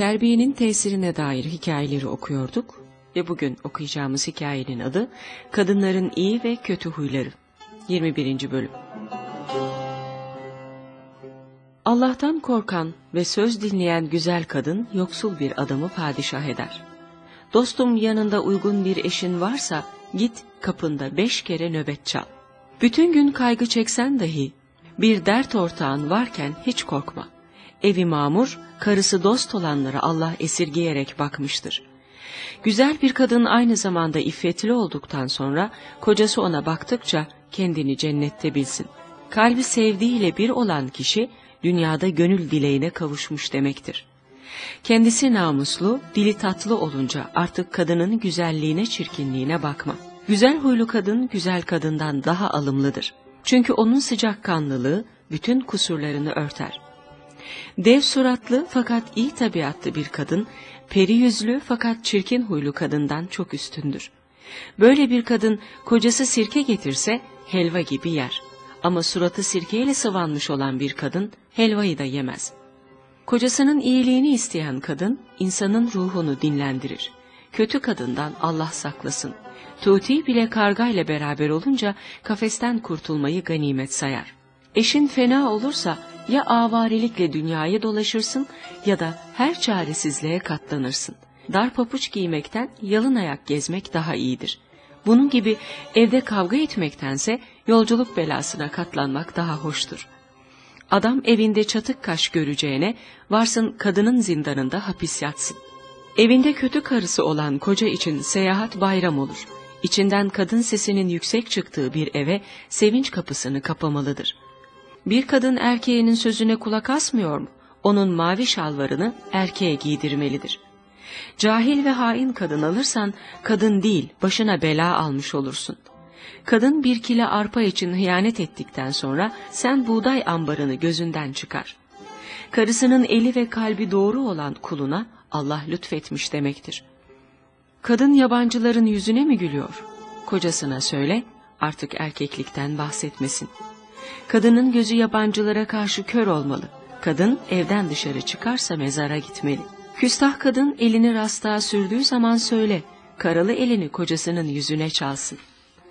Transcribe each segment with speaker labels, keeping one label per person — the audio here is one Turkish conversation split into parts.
Speaker 1: terbiyenin tesirine dair hikayeleri okuyorduk ve bugün okuyacağımız hikayenin adı Kadınların İyi ve Kötü Huyları. 21. Bölüm Allah'tan korkan ve söz dinleyen güzel kadın yoksul bir adamı padişah eder. Dostum yanında uygun bir eşin varsa git kapında beş kere nöbet çal. Bütün gün kaygı çeksen dahi bir dert ortağın varken hiç korkma. Evi mamur, karısı dost olanlara Allah esirgeyerek bakmıştır. Güzel bir kadın aynı zamanda iffetli olduktan sonra kocası ona baktıkça kendini cennette bilsin. Kalbi sevdiğiyle bir olan kişi dünyada gönül dileğine kavuşmuş demektir. Kendisi namuslu, dili tatlı olunca artık kadının güzelliğine çirkinliğine bakma. Güzel huylu kadın güzel kadından daha alımlıdır. Çünkü onun sıcakkanlılığı bütün kusurlarını örter. Dev suratlı fakat iyi tabiatlı bir kadın, peri yüzlü fakat çirkin huylu kadından çok üstündür. Böyle bir kadın kocası sirke getirse helva gibi yer. Ama suratı sirkeyle sıvanmış olan bir kadın helvayı da yemez. Kocasının iyiliğini isteyen kadın insanın ruhunu dinlendirir. Kötü kadından Allah saklasın. Tuti bile kargayla beraber olunca kafesten kurtulmayı ganimet sayar. Eşin fena olursa ya avarilikle dünyayı dolaşırsın ya da her çaresizliğe katlanırsın. Dar papuç giymekten yalın ayak gezmek daha iyidir. Bunun gibi evde kavga etmektense yolculuk belasına katlanmak daha hoştur. Adam evinde çatık kaş göreceğine varsın kadının zindanında hapis yatsın. Evinde kötü karısı olan koca için seyahat bayram olur. İçinden kadın sesinin yüksek çıktığı bir eve sevinç kapısını kapamalıdır. Bir kadın erkeğinin sözüne kulak asmıyor mu? Onun mavi şalvarını erkeğe giydirmelidir. Cahil ve hain kadın alırsan kadın değil başına bela almış olursun. Kadın bir kile arpa için hıyanet ettikten sonra sen buğday ambarını gözünden çıkar. Karısının eli ve kalbi doğru olan kuluna Allah lütfetmiş demektir. Kadın yabancıların yüzüne mi gülüyor? Kocasına söyle, artık erkeklikten bahsetmesin. Kadının gözü yabancılara karşı kör olmalı. Kadın evden dışarı çıkarsa mezara gitmeli. Küstah kadın elini rastığa sürdüğü zaman söyle, karalı elini kocasının yüzüne çalsın.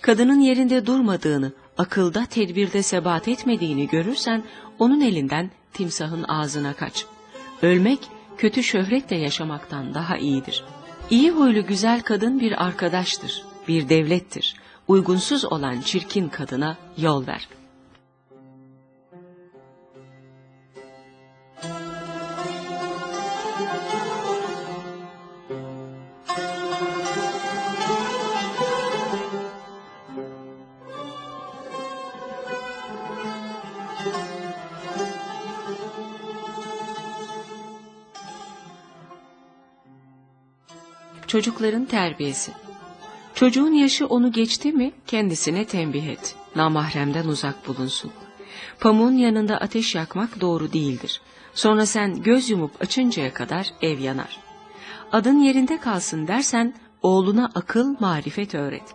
Speaker 1: Kadının yerinde durmadığını, akılda tedbirde sebat etmediğini görürsen, onun elinden timsahın ağzına kaç. Ölmek, kötü şöhretle yaşamaktan daha iyidir. İyi huylu güzel kadın bir arkadaştır, bir devlettir. Uygunsuz olan çirkin kadına yol ver.'' Çocukların terbiyesi. Çocuğun yaşı onu geçti mi kendisine tembih et. Namahremden uzak bulunsun. Pamuğun yanında ateş yakmak doğru değildir. Sonra sen göz yumup açıncaya kadar ev yanar. Adın yerinde kalsın dersen oğluna akıl, marifet öğret.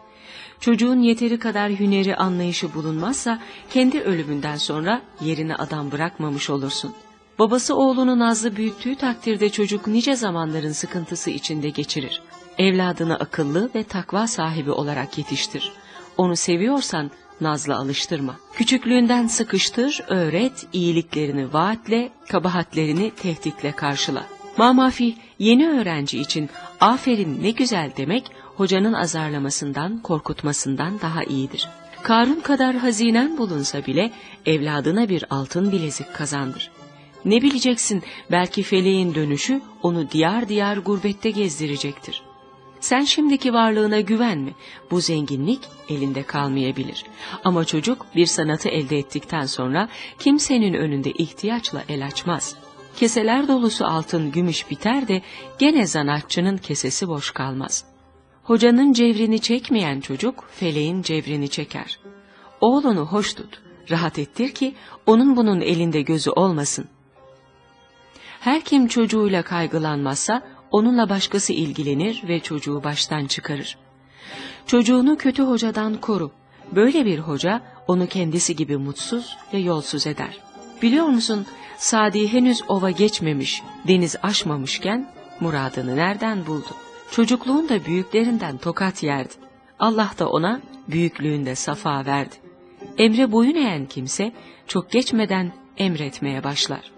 Speaker 1: Çocuğun yeteri kadar hüneri anlayışı bulunmazsa kendi ölümünden sonra yerine adam bırakmamış olursun.'' Babası oğlunu nazlı büyüttüğü takdirde çocuk nice zamanların sıkıntısı içinde geçirir. Evladını akıllı ve takva sahibi olarak yetiştir. Onu seviyorsan nazla alıştırma. Küçüklüğünden sıkıştır, öğret, iyiliklerini vaatle, kabahatlerini tehditle karşıla. Mamafi yeni öğrenci için aferin ne güzel demek hocanın azarlamasından, korkutmasından daha iyidir. Karun kadar hazinen bulunsa bile evladına bir altın bilezik kazandır. Ne bileceksin belki feleğin dönüşü onu diyar diyar gurbette gezdirecektir. Sen şimdiki varlığına güvenme. Bu zenginlik elinde kalmayabilir. Ama çocuk bir sanatı elde ettikten sonra kimsenin önünde ihtiyaçla el açmaz. Keseler dolusu altın gümüş biter de gene zanatçının kesesi boş kalmaz. Hocanın cevrini çekmeyen çocuk feleğin cevrini çeker. Oğlunu hoş tut, rahat ettir ki onun bunun elinde gözü olmasın.'' Her kim çocuğuyla kaygılanmazsa onunla başkası ilgilenir ve çocuğu baştan çıkarır. Çocuğunu kötü hocadan koru. Böyle bir hoca onu kendisi gibi mutsuz ve yolsuz eder. Biliyor musun Sadi henüz ova geçmemiş, deniz aşmamışken muradını nereden buldu? Çocukluğunda büyüklerinden tokat yerdi. Allah da ona büyüklüğünde safa verdi. Emre boyun eğen kimse çok geçmeden emretmeye başlar.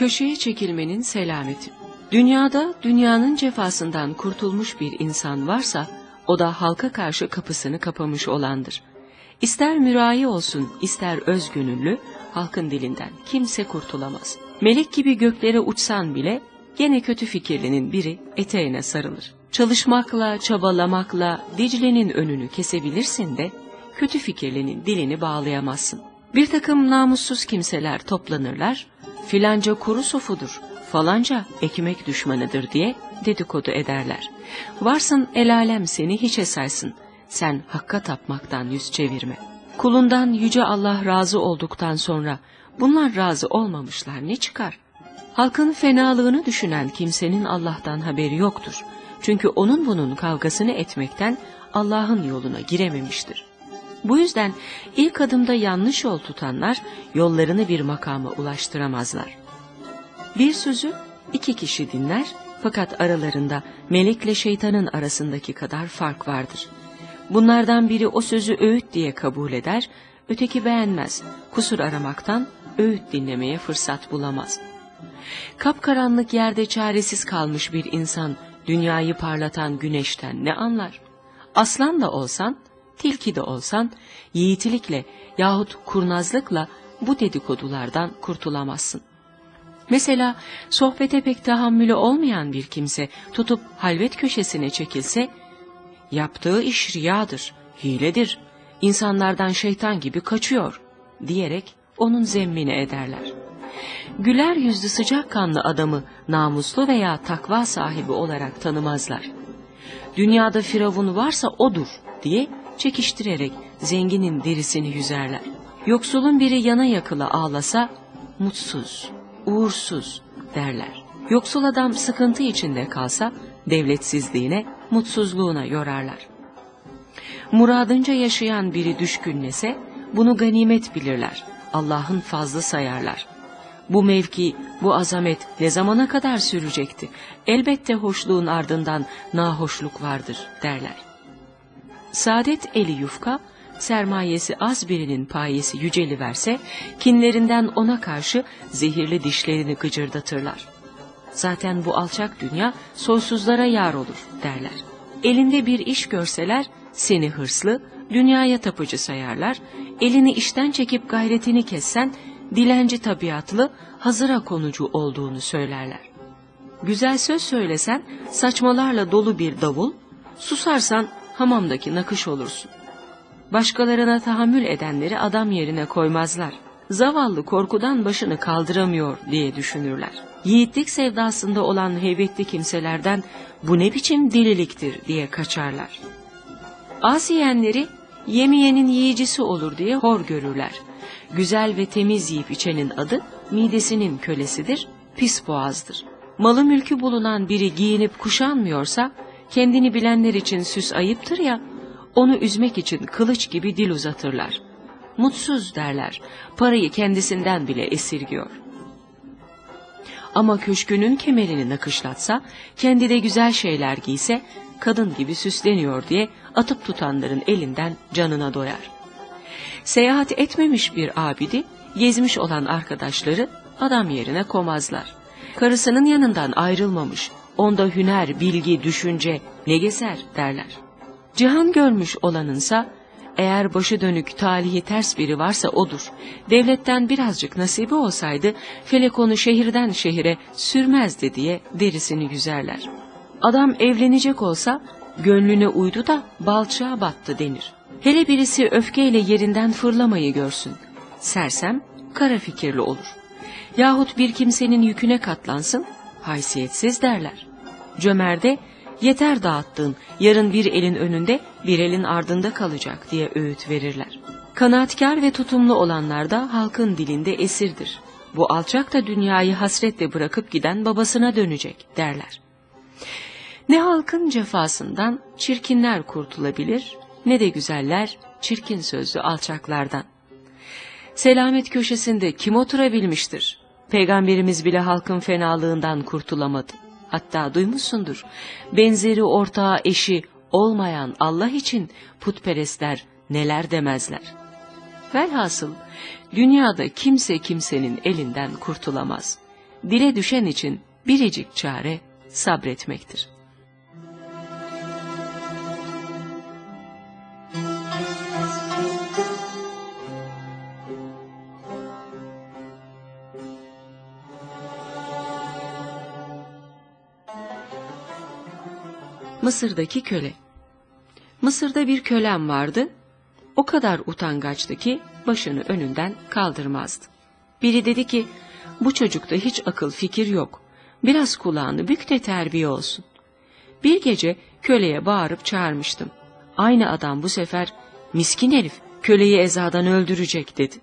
Speaker 1: Köşeye çekilmenin selameti. Dünyada dünyanın cefasından kurtulmuş bir insan varsa o da halka karşı kapısını kapamış olandır. İster mürai olsun ister özgönüllü halkın dilinden kimse kurtulamaz. Melek gibi göklere uçsan bile gene kötü fikirlinin biri eteğine sarılır. Çalışmakla, çabalamakla Dicle'nin önünü kesebilirsin de kötü fikirlinin dilini bağlayamazsın. Bir takım namussuz kimseler toplanırlar, filanca kuru sofudur, falanca ekmek düşmanıdır diye dedikodu ederler. Varsın el alem seni hiçe saysın, sen hakka tapmaktan yüz çevirme. Kulundan yüce Allah razı olduktan sonra bunlar razı olmamışlar ne çıkar? Halkın fenalığını düşünen kimsenin Allah'tan haberi yoktur. Çünkü onun bunun kavgasını etmekten Allah'ın yoluna girememiştir. Bu yüzden ilk adımda yanlış yol tutanlar yollarını bir makama ulaştıramazlar. Bir sözü iki kişi dinler fakat aralarında melekle şeytanın arasındaki kadar fark vardır. Bunlardan biri o sözü öğüt diye kabul eder, öteki beğenmez, kusur aramaktan öğüt dinlemeye fırsat bulamaz. Kapkaranlık yerde çaresiz kalmış bir insan dünyayı parlatan güneşten ne anlar? Aslan da olsan, tilki de olsan, yiğitlikle yahut kurnazlıkla bu dedikodulardan kurtulamazsın. Mesela sohbete pek tahammülü olmayan bir kimse tutup halvet köşesine çekilse, yaptığı iş riyadır, hiledir, insanlardan şeytan gibi kaçıyor diyerek onun zemmini ederler. Güler yüzlü sıcakkanlı adamı namuslu veya takva sahibi olarak tanımazlar. Dünyada firavun varsa odur diye çekiştirerek zenginin derisini yüzerler. Yoksulun biri yana yakıla ağlasa mutsuz, uğursuz derler. Yoksul adam sıkıntı içinde kalsa devletsizliğine, mutsuzluğuna yorarlar. Muradınca yaşayan biri düşkünlese bunu ganimet bilirler. Allah'ın fazlı sayarlar. Bu mevki, bu azamet ne zamana kadar sürecekti? Elbette hoşluğun ardından nahoşluk vardır derler. Saadet eli yufka, sermayesi az birinin payesi yüceli verse, kinlerinden ona karşı zehirli dişlerini gıcırdatırlar. Zaten bu alçak dünya soysuzlara yar olur derler. Elinde bir iş görseler seni hırslı, dünyaya tapıcı sayarlar, elini işten çekip gayretini kessen dilenci tabiatlı, hazıra konucu olduğunu söylerler. Güzel söz söylesen saçmalarla dolu bir davul, susarsan hamamdaki nakış olursun. Başkalarına tahammül edenleri adam yerine koymazlar. Zavallı korkudan başını kaldıramıyor diye düşünürler. Yiğitlik sevdasında olan heybetli kimselerden bu ne biçim deliliktir diye kaçarlar. Az yiyenleri yemeyenin yiyicisi olur diye hor görürler. Güzel ve temiz yiyip içenin adı midesinin kölesidir, pis boğazdır. Malı mülkü bulunan biri giyinip kuşanmıyorsa, kendini bilenler için süs ayıptır ya, onu üzmek için kılıç gibi dil uzatırlar. Mutsuz derler, parayı kendisinden bile esirgiyor. Ama köşkünün kemerini nakışlatsa, kendi de güzel şeyler giyse, kadın gibi süsleniyor diye atıp tutanların elinden canına doyar. Seyahat etmemiş bir abidi, gezmiş olan arkadaşları adam yerine komazlar. Karısının yanından ayrılmamış, onda hüner, bilgi, düşünce ne gezer derler. Cihan görmüş olanınsa, eğer başı dönük talihi ters biri varsa odur. Devletten birazcık nasibi olsaydı, felek onu şehirden şehire sürmezdi diye derisini yüzerler. Adam evlenecek olsa, gönlüne uydu da balçığa battı denir. Hele birisi öfkeyle yerinden fırlamayı görsün. Sersem, kara fikirli olur. Yahut bir kimsenin yüküne katlansın, haysiyetsiz derler. Cömerde, yeter dağıttığın, yarın bir elin önünde, bir elin ardında kalacak diye öğüt verirler. Kanaatkar ve tutumlu olanlar da halkın dilinde esirdir. Bu alçak da dünyayı hasretle bırakıp giden babasına dönecek derler. Ne halkın cefasından çirkinler kurtulabilir ne de güzeller çirkin sözlü alçaklardan. Selamet köşesinde kim oturabilmiştir? Peygamberimiz bile halkın fenalığından kurtulamadı. Hatta duymuşsundur. Benzeri ortağı eşi olmayan Allah için putperestler neler demezler. Velhasıl dünyada kimse kimsenin elinden kurtulamaz. Dile düşen için biricik çare sabretmektir. Mısır'daki köle Mısır'da bir kölem vardı, o kadar utangaçtı ki başını önünden kaldırmazdı. Biri dedi ki, bu çocukta hiç akıl fikir yok, biraz kulağını bük de terbiye olsun. Bir gece köleye bağırıp çağırmıştım. Aynı adam bu sefer, miskin herif, köleyi ezadan öldürecek dedi.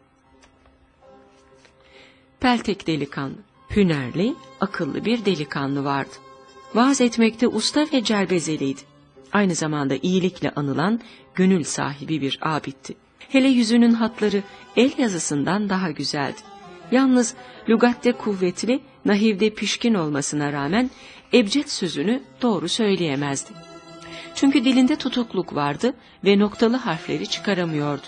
Speaker 1: Peltek delikanlı, hünerli, akıllı bir delikanlı vardı. Vaaz etmekte usta ve celbezeliydi. Aynı zamanda iyilikle anılan gönül sahibi bir abitti. Hele yüzünün hatları el yazısından daha güzeldi. Yalnız lügatte kuvvetli, nahivde pişkin olmasına rağmen ebced sözünü doğru söyleyemezdi. Çünkü dilinde tutukluk vardı ve noktalı harfleri çıkaramıyordu.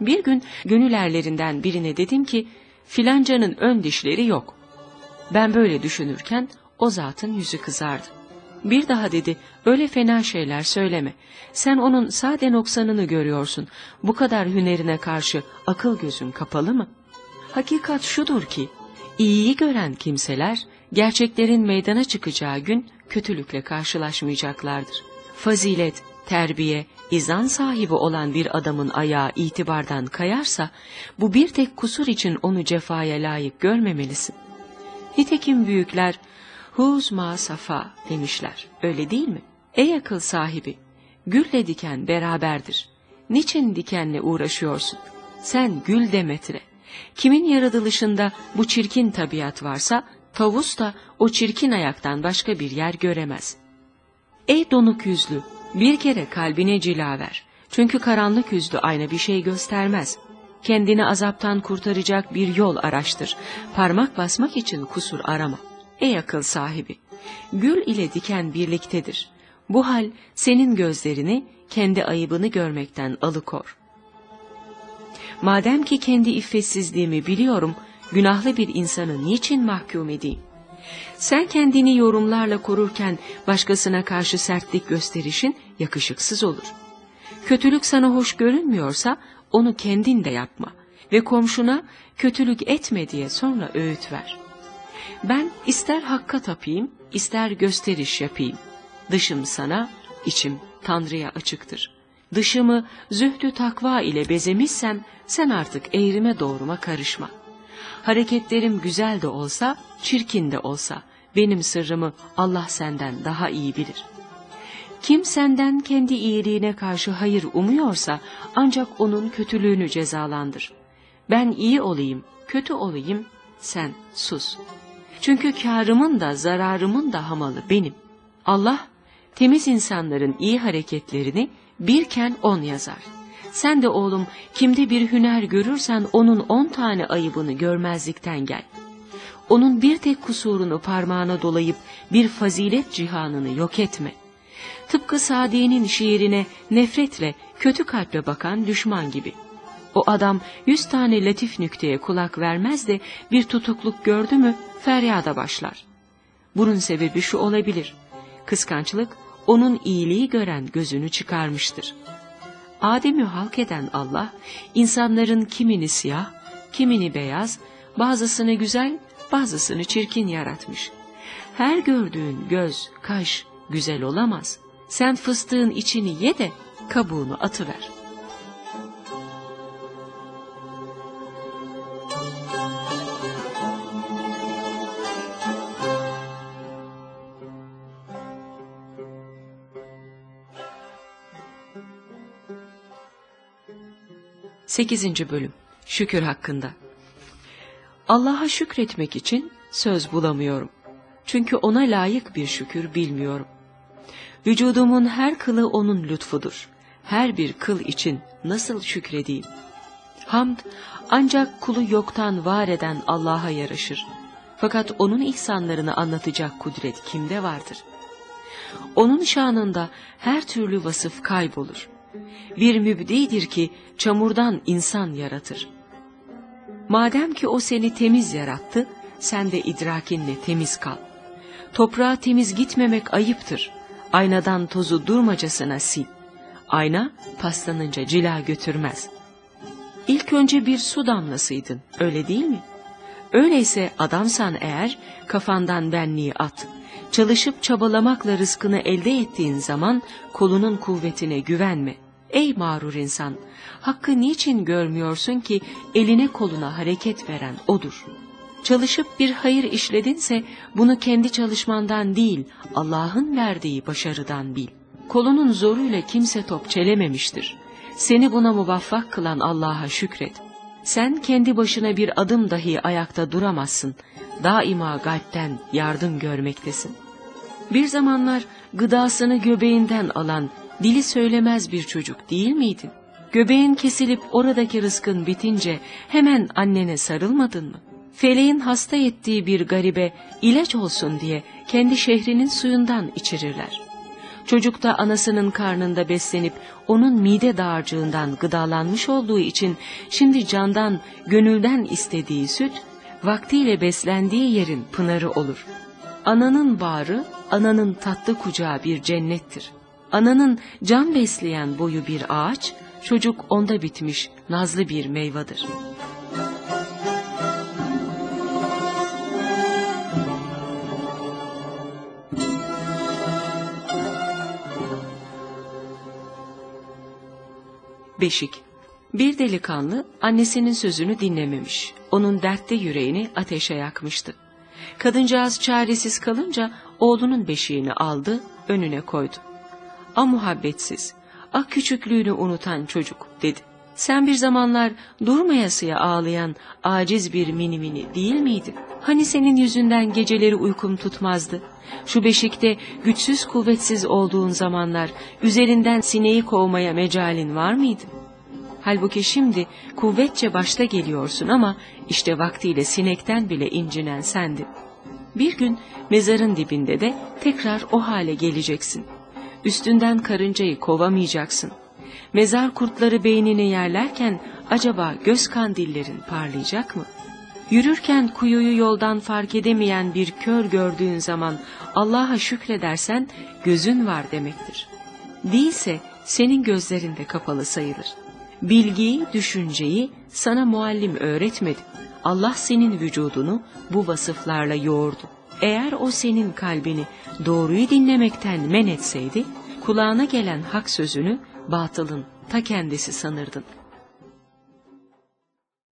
Speaker 1: Bir gün gönül erlerinden birine dedim ki, filancanın ön dişleri yok. Ben böyle düşünürken o zatın yüzü kızardı. Bir daha dedi, öyle fena şeyler söyleme. Sen onun sade noksanını görüyorsun. Bu kadar hünerine karşı akıl gözün kapalı mı? Hakikat şudur ki, iyiyi gören kimseler, gerçeklerin meydana çıkacağı gün kötülükle karşılaşmayacaklardır. Fazilet, terbiye, izan sahibi olan bir adamın ayağı itibardan kayarsa, bu bir tek kusur için onu cefaya layık görmemelisin. Nitekim büyükler, huz ma safa demişler, öyle değil mi? Ey akıl sahibi, gülle diken beraberdir. Niçin dikenle uğraşıyorsun? Sen gül demetre. Kimin yaratılışında bu çirkin tabiat varsa, tavus da o çirkin ayaktan başka bir yer göremez. Ey donuk yüzlü, bir kere kalbine cila ver. Çünkü karanlık yüzlü ayna bir şey göstermez. Kendini azaptan kurtaracak bir yol araştır. Parmak basmak için kusur arama. Ey akıl sahibi, gül ile diken birliktedir. Bu hal senin gözlerini kendi ayıbını görmekten alıkor. Madem ki kendi iffetsizliğimi biliyorum, günahlı bir insanı niçin mahkum edeyim? Sen kendini yorumlarla korurken başkasına karşı sertlik gösterişin yakışıksız olur. Kötülük sana hoş görünmüyorsa onu kendin de yapma ve komşuna kötülük etme diye sonra öğüt ver. Ben ister hakka tapayım, ister gösteriş yapayım. Dışım sana, içim Tanrı'ya açıktır. Dışımı zühdü takva ile bezemişsem sen artık eğrime doğruma karışma. Hareketlerim güzel de olsa, çirkin de olsa benim sırrımı Allah senden daha iyi bilir. Kim senden kendi iyiliğine karşı hayır umuyorsa ancak onun kötülüğünü cezalandır. Ben iyi olayım, kötü olayım, sen sus. Çünkü kârımın da zararımın da hamalı benim. Allah temiz insanların iyi hareketlerini birken on yazar. Sen de oğlum kimde bir hüner görürsen onun on tane ayıbını görmezlikten gel. Onun bir tek kusurunu parmağına dolayıp bir fazilet cihanını yok etme. Tıpkı Sadiye'nin şiirine nefretle, kötü kalple bakan düşman gibi. O adam yüz tane latif nükteye kulak vermez de bir tutukluk gördü mü feryada başlar. Bunun sebebi şu olabilir. Kıskançlık onun iyiliği gören gözünü çıkarmıştır. Adem'i halk eden Allah, insanların kimini siyah, kimini beyaz, bazısını güzel, bazısını çirkin yaratmış. Her gördüğün göz, kaş güzel olamaz. Sen fıstığın içini ye de kabuğunu atıver.'' 8. Bölüm Şükür hakkında Allah'a şükretmek için söz bulamıyorum. Çünkü ona layık bir şükür bilmiyorum. Vücudumun her kılı onun lütfudur. Her bir kıl için nasıl şükredeyim? Hamd ancak kulu yoktan var eden Allah'a yaraşır. Fakat onun ihsanlarını anlatacak kudret kimde vardır? Onun şanında her türlü vasıf kaybolur. Bir mübdidir ki çamurdan insan yaratır. Madem ki o seni temiz yarattı, sen de idrakinle temiz kal. Toprağa temiz gitmemek ayıptır. Aynadan tozu durmacasına sil. Ayna paslanınca cila götürmez. İlk önce bir su damlasıydın, öyle değil mi? Öyleyse adamsan eğer kafandan benliği at. Çalışıp çabalamakla rızkını elde ettiğin zaman kolunun kuvvetine güvenme. Ey mağrur insan! Hakkı niçin görmüyorsun ki eline koluna hareket veren odur. Çalışıp bir hayır işledinse bunu kendi çalışmandan değil Allah'ın verdiği başarıdan bil. Kolunun zoruyla kimse top çelememiştir. Seni buna muvaffak kılan Allah'a şükret. Sen kendi başına bir adım dahi ayakta duramazsın. Daima galpten yardım görmektesin. Bir zamanlar gıdasını göbeğinden alan, dili söylemez bir çocuk değil miydin? Göbeğin kesilip oradaki rızkın bitince hemen annene sarılmadın mı? Feleğin hasta ettiği bir garibe ilaç olsun diye kendi şehrinin suyundan içirirler. Çocuk da anasının karnında beslenip onun mide dağarcığından gıdalanmış olduğu için şimdi candan, gönülden istediği süt, vaktiyle beslendiği yerin pınarı olur. Ananın bağrı, ananın tatlı kucağı bir cennettir. Ananın can besleyen boyu bir ağaç, çocuk onda bitmiş nazlı bir meyvadır. Beşik Bir delikanlı annesinin sözünü dinlememiş. Onun dertte yüreğini ateşe yakmıştı. Kadıncağız çaresiz kalınca oğlunun beşiğini aldı, önüne koydu. A muhabbetsiz, a küçüklüğünü unutan çocuk dedi. Sen bir zamanlar durmayasıya ağlayan aciz bir mini mini değil miydin? Hani senin yüzünden geceleri uykum tutmazdı? Şu beşikte güçsüz kuvvetsiz olduğun zamanlar üzerinden sineği kovmaya mecalin var mıydı? Halbuki şimdi kuvvetçe başta geliyorsun ama işte vaktiyle sinekten bile incinen sendin. Bir gün mezarın dibinde de tekrar o hale geleceksin. Üstünden karıncayı kovamayacaksın. Mezar kurtları beynini yerlerken acaba göz kandillerin parlayacak mı? Yürürken kuyuyu yoldan fark edemeyen bir kör gördüğün zaman Allah'a şükredersen gözün var demektir. Değilse senin gözlerin de kapalı sayılır. Bilgiyi, düşünceyi sana muallim öğretmedi. Allah senin vücudunu bu vasıflarla yoğurdu. Eğer o senin kalbini doğruyu dinlemekten men etseydi, kulağına gelen hak sözünü batılın ta kendisi sanırdın.